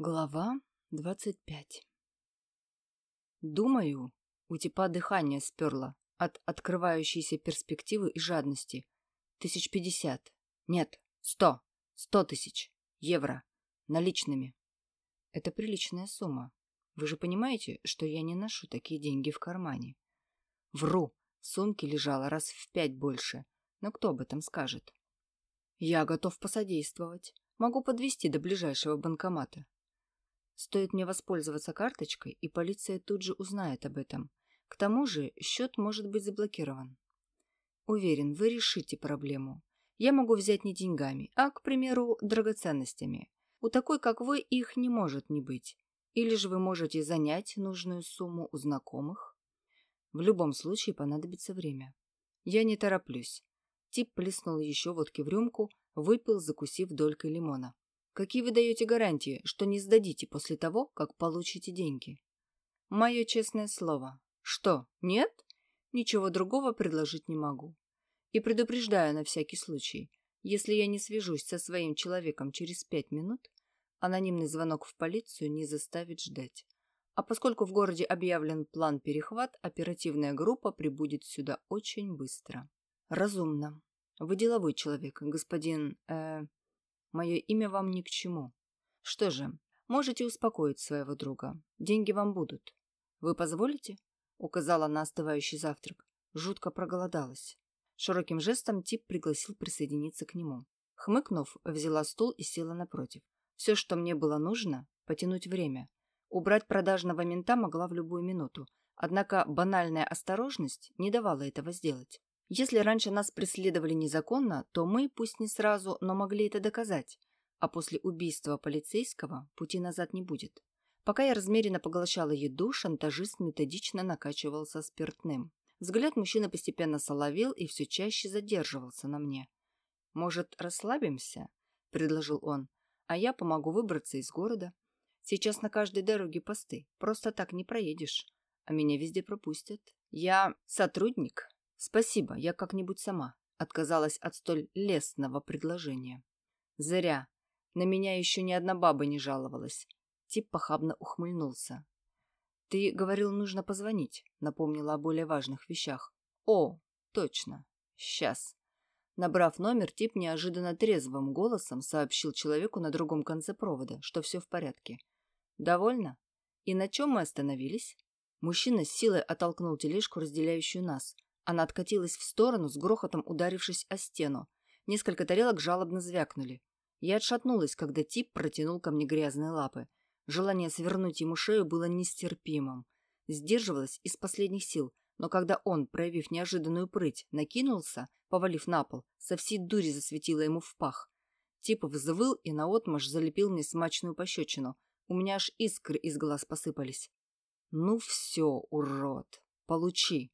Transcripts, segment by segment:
Глава двадцать пять Думаю, у типа дыхание сперло от открывающейся перспективы и жадности. Тысяч пятьдесят. Нет, сто. Сто тысяч. Евро. Наличными. Это приличная сумма. Вы же понимаете, что я не ношу такие деньги в кармане. Вру. В сумке лежало раз в пять больше. Но кто об этом скажет? Я готов посодействовать. Могу подвести до ближайшего банкомата. Стоит мне воспользоваться карточкой, и полиция тут же узнает об этом. К тому же счет может быть заблокирован. Уверен, вы решите проблему. Я могу взять не деньгами, а, к примеру, драгоценностями. У такой, как вы, их не может не быть. Или же вы можете занять нужную сумму у знакомых. В любом случае понадобится время. Я не тороплюсь. Тип плеснул еще водки в рюмку, выпил, закусив долькой лимона. Какие вы даете гарантии, что не сдадите после того, как получите деньги? Мое честное слово. Что, нет? Ничего другого предложить не могу. И предупреждаю на всякий случай. Если я не свяжусь со своим человеком через пять минут, анонимный звонок в полицию не заставит ждать. А поскольку в городе объявлен план перехват, оперативная группа прибудет сюда очень быстро. Разумно. Вы деловой человек, господин... Э, Мое имя вам ни к чему. Что же, можете успокоить своего друга. Деньги вам будут. Вы позволите? Указала на остывающий завтрак. Жутко проголодалась. Широким жестом тип пригласил присоединиться к нему. Хмыкнув, взяла стул и села напротив. Все, что мне было нужно, потянуть время. Убрать продажного мента могла в любую минуту. Однако банальная осторожность не давала этого сделать. Если раньше нас преследовали незаконно, то мы, пусть не сразу, но могли это доказать. А после убийства полицейского пути назад не будет. Пока я размеренно поглощала еду, шантажист методично накачивался спиртным. Взгляд мужчины постепенно соловел и все чаще задерживался на мне. «Может, расслабимся?» – предложил он. «А я помогу выбраться из города. Сейчас на каждой дороге посты. Просто так не проедешь. А меня везде пропустят. Я сотрудник, «Спасибо, я как-нибудь сама», — отказалась от столь лестного предложения. «Зря. На меня еще ни одна баба не жаловалась». Тип похабно ухмыльнулся. «Ты говорил, нужно позвонить», — напомнила о более важных вещах. «О, точно. Сейчас». Набрав номер, тип неожиданно трезвым голосом сообщил человеку на другом конце провода, что все в порядке. «Довольно? И на чем мы остановились?» Мужчина с силой оттолкнул тележку, разделяющую нас — она откатилась в сторону, с грохотом ударившись о стену. Несколько тарелок жалобно звякнули. Я отшатнулась, когда тип протянул ко мне грязные лапы. Желание свернуть ему шею было нестерпимым. Сдерживалась из последних сил, но когда он, проявив неожиданную прыть, накинулся, повалив на пол, со всей дури засветила ему в пах. Тип взвыл и наотмашь залепил мне смачную пощечину. У меня аж искры из глаз посыпались. «Ну все, урод! Получи!»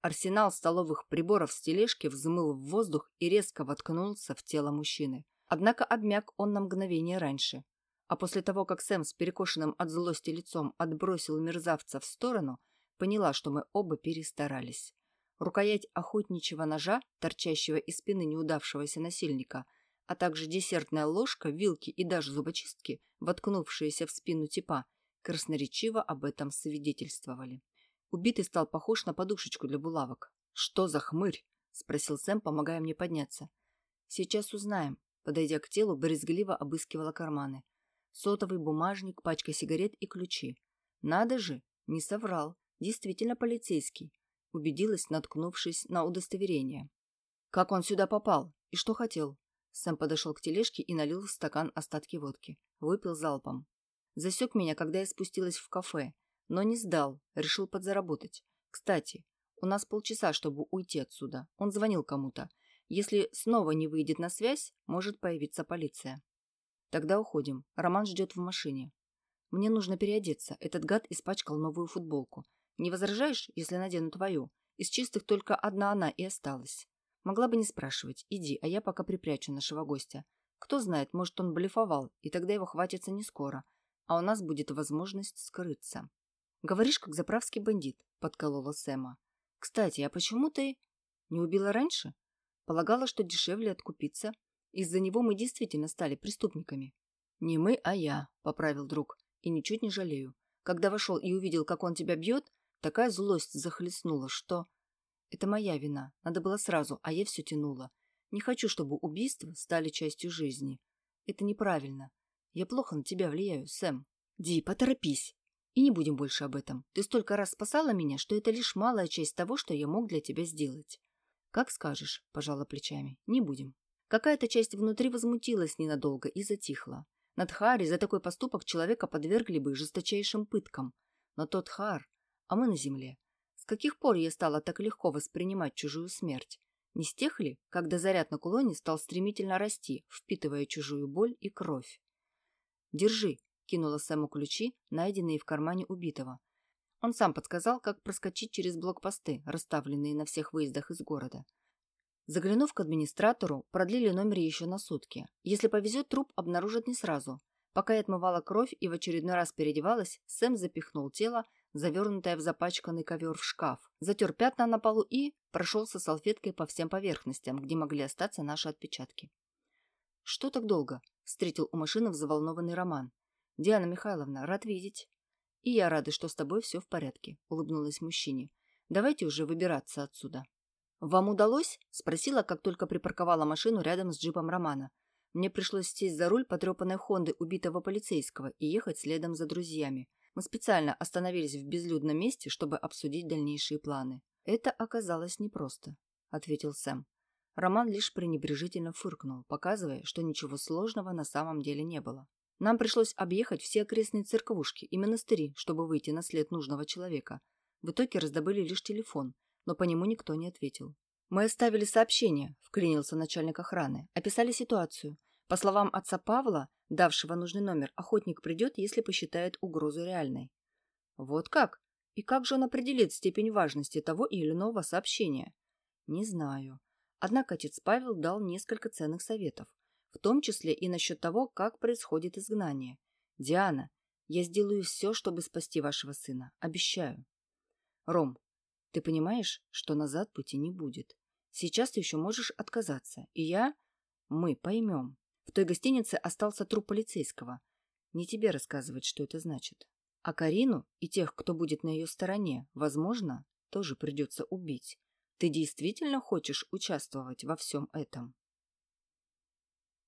Арсенал столовых приборов с тележки взмыл в воздух и резко воткнулся в тело мужчины. Однако обмяк он на мгновение раньше. А после того, как Сэм с перекошенным от злости лицом отбросил мерзавца в сторону, поняла, что мы оба перестарались. Рукоять охотничьего ножа, торчащего из спины неудавшегося насильника, а также десертная ложка, вилки и даже зубочистки, воткнувшиеся в спину типа, красноречиво об этом свидетельствовали. Убитый стал похож на подушечку для булавок. «Что за хмырь?» – спросил Сэм, помогая мне подняться. «Сейчас узнаем», – подойдя к телу, брезгливо обыскивала карманы. Сотовый бумажник, пачка сигарет и ключи. «Надо же!» – не соврал. Действительно полицейский. Убедилась, наткнувшись на удостоверение. «Как он сюда попал? И что хотел?» Сэм подошел к тележке и налил в стакан остатки водки. Выпил залпом. Засек меня, когда я спустилась в кафе – но не сдал, решил подзаработать. Кстати, у нас полчаса, чтобы уйти отсюда. Он звонил кому-то. Если снова не выйдет на связь, может появиться полиция. Тогда уходим. Роман ждет в машине. Мне нужно переодеться. Этот гад испачкал новую футболку. Не возражаешь, если надену твою? Из чистых только одна она и осталась. Могла бы не спрашивать. Иди, а я пока припрячу нашего гостя. Кто знает, может, он блефовал, и тогда его хватится не скоро, а у нас будет возможность скрыться. «Говоришь, как заправский бандит», — подколола Сэма. «Кстати, а почему ты не убила раньше? Полагала, что дешевле откупиться. Из-за него мы действительно стали преступниками». Не мы, а я, поправил друг. И ничуть не жалею. Когда вошел и увидел, как он тебя бьет, такая злость захлестнула, что... Это моя вина. Надо было сразу, а я все тянула. Не хочу, чтобы убийства стали частью жизни. Это неправильно. Я плохо на тебя влияю, Сэм. Ди, поторопись. И не будем больше об этом. Ты столько раз спасала меня, что это лишь малая часть того, что я мог для тебя сделать. Как скажешь, пожала плечами. Не будем. Какая-то часть внутри возмутилась ненадолго и затихла. Над Хари за такой поступок человека подвергли бы жесточайшим пыткам. Но тот Хар, а мы на земле. С каких пор я стала так легко воспринимать чужую смерть? Не с тех ли, когда заряд на кулоне стал стремительно расти, впитывая чужую боль и кровь? «Держи», — кинула Сэму ключи, найденные в кармане убитого. Он сам подсказал, как проскочить через блокпосты, расставленные на всех выездах из города. Заглянув к администратору, продлили номер еще на сутки. Если повезет, труп обнаружат не сразу. Пока я отмывала кровь и в очередной раз переодевалась, Сэм запихнул тело, завернутое в запачканный ковер в шкаф, затер пятна на полу и прошелся салфеткой по всем поверхностям, где могли остаться наши отпечатки. «Что так долго?» – встретил у машины взволнованный Роман. «Диана Михайловна, рад видеть». «И я рада, что с тобой все в порядке», – улыбнулась мужчине. «Давайте уже выбираться отсюда». «Вам удалось?» – спросила, как только припарковала машину рядом с джипом Романа. Мне пришлось сесть за руль потрепанной Хонды убитого полицейского и ехать следом за друзьями. Мы специально остановились в безлюдном месте, чтобы обсудить дальнейшие планы. «Это оказалось непросто», — ответил Сэм. Роман лишь пренебрежительно фыркнул, показывая, что ничего сложного на самом деле не было. Нам пришлось объехать все окрестные церквушки и монастыри, чтобы выйти на след нужного человека. В итоге раздобыли лишь телефон, но по нему никто не ответил. «Мы оставили сообщение», — вклинился начальник охраны. «Описали ситуацию. По словам отца Павла, давшего нужный номер, охотник придет, если посчитает угрозу реальной. Вот как? И как же он определит степень важности того или иного сообщения? Не знаю. Однако отец Павел дал несколько ценных советов, в том числе и насчет того, как происходит изгнание. Диана, я сделаю все, чтобы спасти вашего сына. Обещаю. Ром, ты понимаешь, что назад пути не будет. Сейчас ты еще можешь отказаться, и я... Мы поймем. В той гостинице остался труп полицейского. Не тебе рассказывать, что это значит. А Карину и тех, кто будет на ее стороне, возможно, тоже придется убить. Ты действительно хочешь участвовать во всем этом?